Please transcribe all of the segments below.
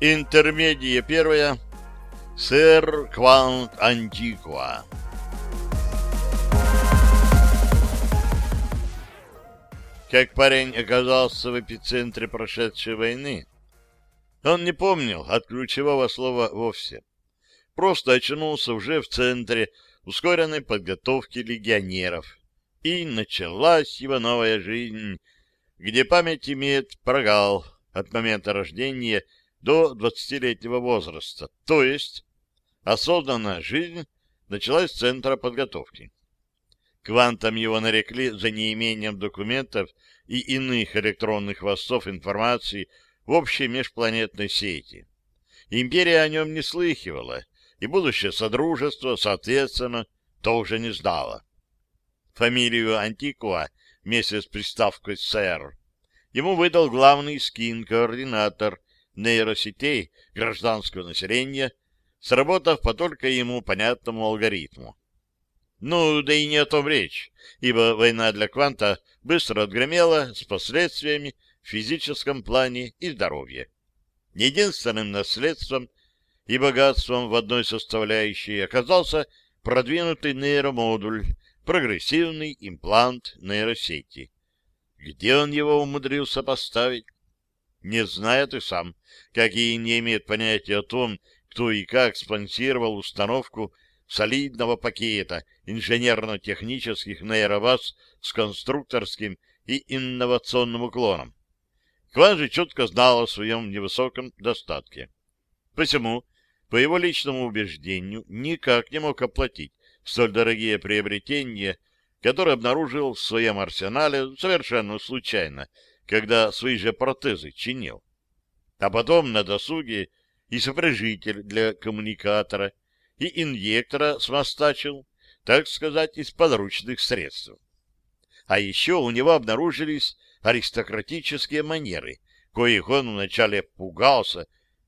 Интермедия первая. Сэр Квант Антикуа. Как парень оказался в эпицентре прошедшей войны, он не помнил от ключевого слова вовсе. Просто очнулся уже в центре ускоренной подготовки легионеров. И началась его новая жизнь, где память имеет прогал от момента рождения до 20-летнего возраста, то есть осознанная жизнь началась с центра подготовки. Квантом его нарекли за неимением документов и иных электронных хвостов информации в общей межпланетной сети. Империя о нем не слыхивала, и будущее Содружество, соответственно, тоже не знало. Фамилию Антикуа вместе с приставкой «сэр» ему выдал главный скин-координатор нейросетей гражданского населения, сработав по только ему понятному алгоритму. Ну, да и не о том речь, ибо война для Кванта быстро отгремела с последствиями в физическом плане и здоровье. Единственным наследством и богатством в одной составляющей оказался продвинутый нейромодуль, прогрессивный имплант нейросети. Где он его умудрился поставить? Не знает и сам, как и не имеет понятия о том, кто и как спонсировал установку солидного пакета инженерно-технических нейробаз с конструкторским и инновационным уклоном. Кван же четко знал о своем невысоком достатке. Посему, по его личному убеждению, никак не мог оплатить столь дорогие приобретения, которые обнаружил в своем арсенале совершенно случайно — когда свои же протезы чинил. А потом на досуге и сопряжитель для коммуникатора, и инъектора смастачил, так сказать, из подручных средств. А еще у него обнаружились аристократические манеры, коих он вначале пугался,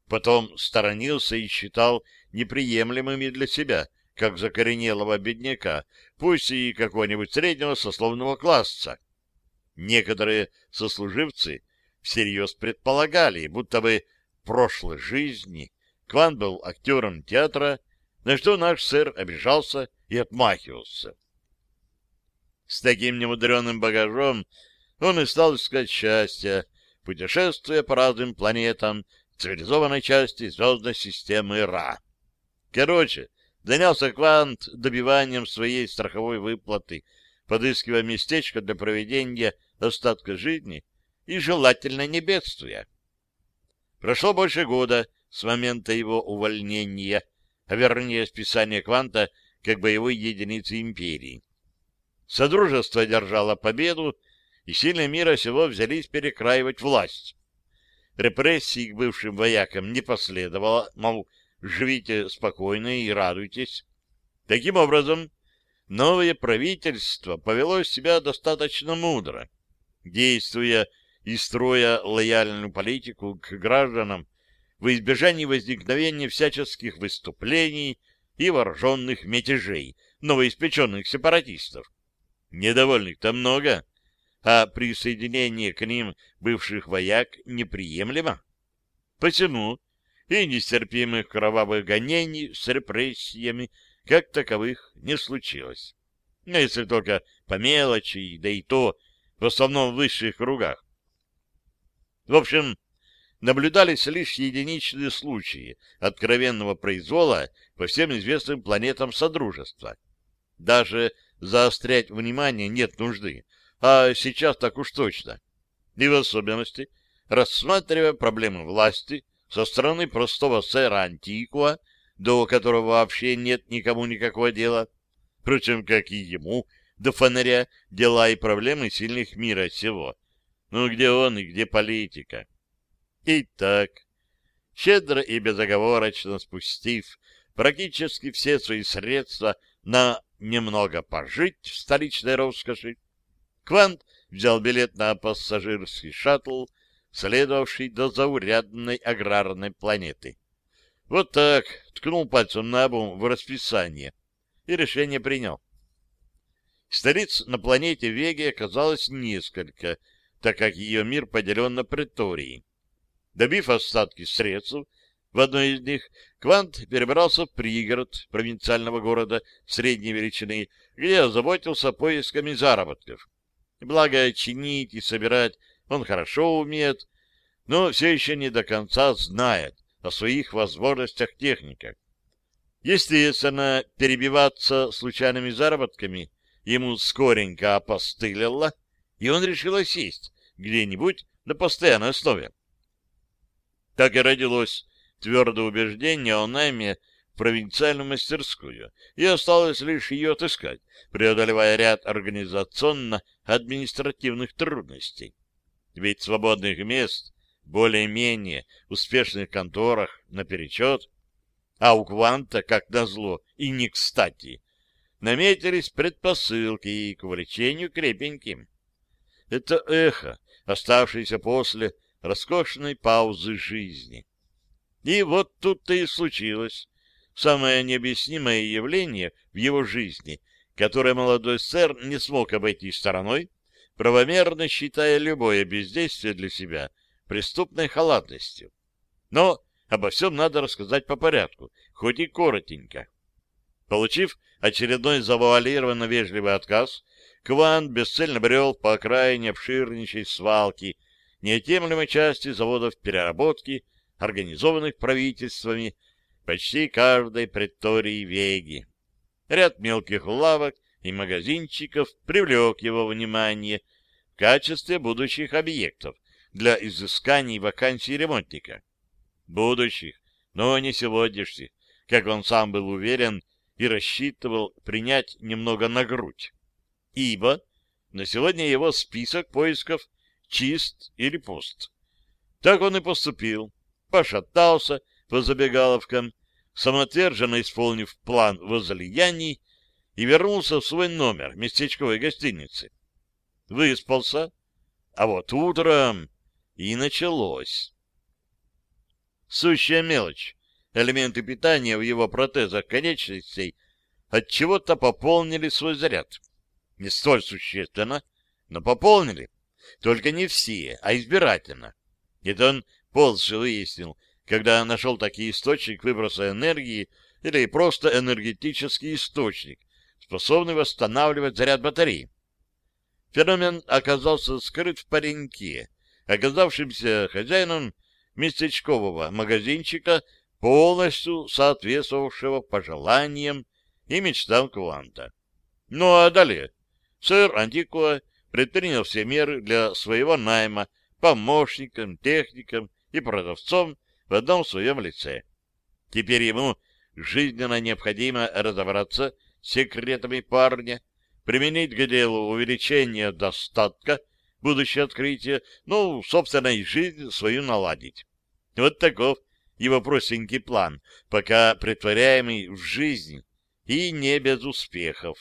потом сторонился и считал неприемлемыми для себя, как закоренелого бедняка, пусть и какого-нибудь среднего сословного класса. Некоторые сослуживцы всерьез предполагали, будто бы в прошлой жизни Кван был актером театра, на что наш сэр обижался и отмахивался. С таким немудреным багажом он и стал искать счастья, путешествуя по разным планетам цивилизованной части звездной системы Ра. Короче, занялся Квант добиванием своей страховой выплаты, подыскивая местечко для проведения остатка жизни и желательно не бедствуя. Прошло больше года с момента его увольнения, а вернее списания кванта как боевой единицы империи. Содружество держало победу, и сильные мира сего взялись перекраивать власть. Репрессий к бывшим воякам не последовало, мол, живите спокойно и радуйтесь. Таким образом, новое правительство повело себя достаточно мудро действуя и строя лояльную политику к гражданам в избежании возникновения всяческих выступлений и вооруженных мятежей новоиспеченных сепаратистов. Недовольных-то много, а присоединение к ним бывших вояк неприемлемо. Посему и нестерпимых кровавых гонений с репрессиями как таковых не случилось. Но если только по мелочи, да и то в основном в высших кругах. В общем, наблюдались лишь единичные случаи откровенного произвола по всем известным планетам Содружества. Даже заострять внимание нет нужды, а сейчас так уж точно. И в особенности, рассматривая проблемы власти со стороны простого сэра Антикуа, до которого вообще нет никому никакого дела, впрочем, как и ему, до фонаря дела и проблемы сильных мира сего. Ну, где он и где политика? Итак, щедро и безоговорочно спустив практически все свои средства на немного пожить в столичной роскоши, Квант взял билет на пассажирский шаттл, следовавший до заурядной аграрной планеты. Вот так, ткнул пальцем на обум в расписание и решение принял. Столиц на планете Веги оказалось несколько, так как ее мир поделен на претории. Добив остатки средств В одной из них Квант перебрался в пригород провинциального города средней величины, где озаботился поисками заработков. Благо, чинить и собирать он хорошо умеет, но все еще не до конца знает о своих возможностях техника. Естественно, перебиваться случайными заработками ему скоренько опостылило, и он решил осесть где-нибудь на постоянной основе. Так и родилось твердое убеждение о найме в провинциальную мастерскую, и осталось лишь ее отыскать, преодолевая ряд организационно-административных трудностей. Ведь свободных мест более-менее успешных конторах наперечет, а у Кванта, как назло, и не кстати, наметились предпосылки к увлечению крепеньким. Это эхо, оставшееся после роскошной паузы жизни. И вот тут-то и случилось самое необъяснимое явление в его жизни, которое молодой сэр не смог обойти стороной, правомерно считая любое бездействие для себя преступной халатностью. Но обо всем надо рассказать по порядку, хоть и коротенько. Получив очередной завуалированно вежливый отказ, Кван бесцельно брел по окраине обширнейшей свалки неотъемлемой части заводов переработки, организованных правительствами почти каждой претории Веги. Ряд мелких лавок и магазинчиков привлек его внимание в качестве будущих объектов для изысканий вакансий ремонтника. Будущих, но не сегодняшних, как он сам был уверен и рассчитывал принять немного на грудь. Ибо на сегодня его список поисков чист или пуст. Так он и поступил. Пошатался по забегаловкам, самоотверженно исполнив план возлияний, и вернулся в свой номер местечковой гостиницы. Выспался, а вот утром и началось. Сущая мелочь. Элементы питания в его протезах конечностей от чего то пополнили свой заряд. Не столь существенно, но пополнили. Только не все, а избирательно. Это он позже выяснил, когда нашел такие источник выброса энергии или просто энергетический источник, способный восстанавливать заряд батареи. Феномен оказался скрыт в пареньке, оказавшимся хозяином местечкового магазинчика, полностью соответствовавшего пожеланиям и мечтам Кванта. Ну а далее сэр Антикуа предпринял все меры для своего найма помощникам, техникам и продавцом в одном своем лице. Теперь ему жизненно необходимо разобраться с секретами парня, применить к делу увеличение достатка, будущее открытие, ну, собственно, и жизнь свою наладить. Вот таков его простенький план, пока притворяемый в жизнь, и не без успехов.